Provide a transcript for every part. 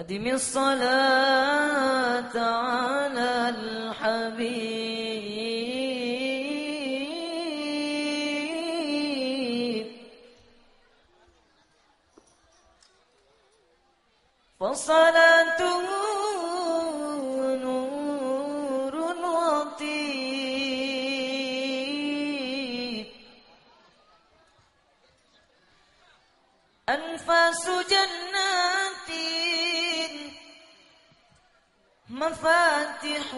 أدم الصلاة على الحبيب. فصلاته نور وطيب. أنفاس جنات مفاتح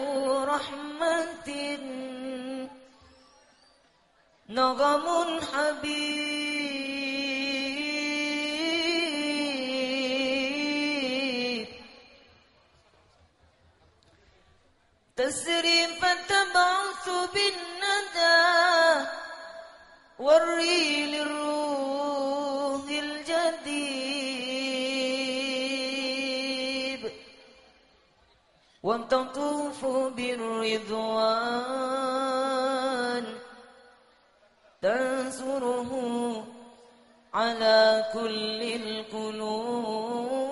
رحمة. نغم حبيب. تسري فتبعث بالندى والريل الروح وتطوف بالرضوان. تنصره على كل القلوب.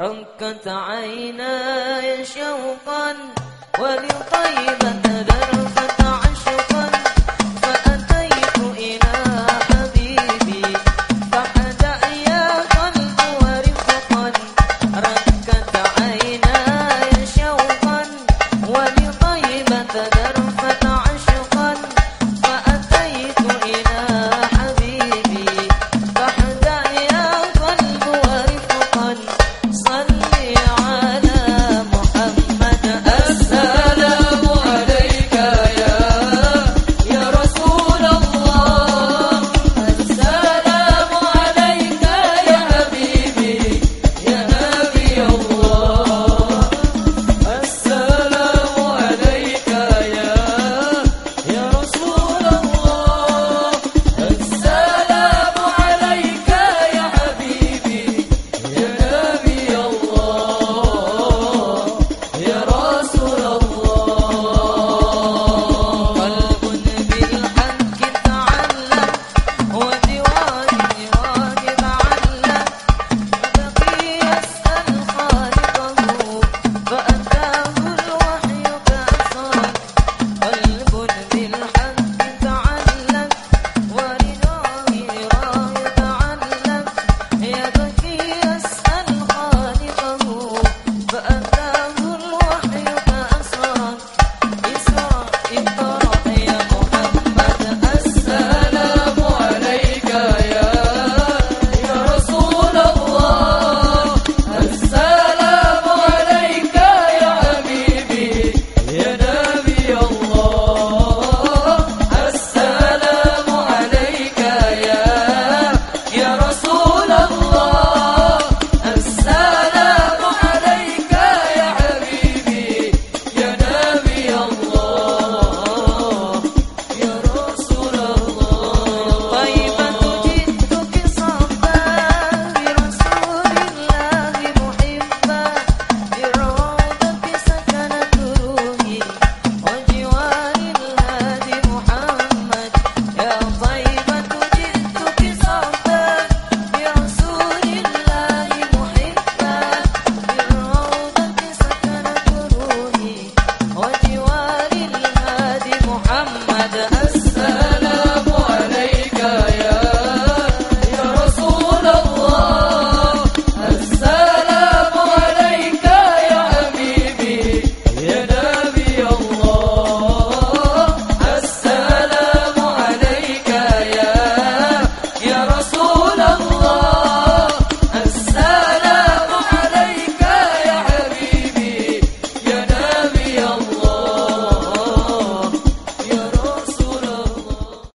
ركت عيناي شوقا ولطيبة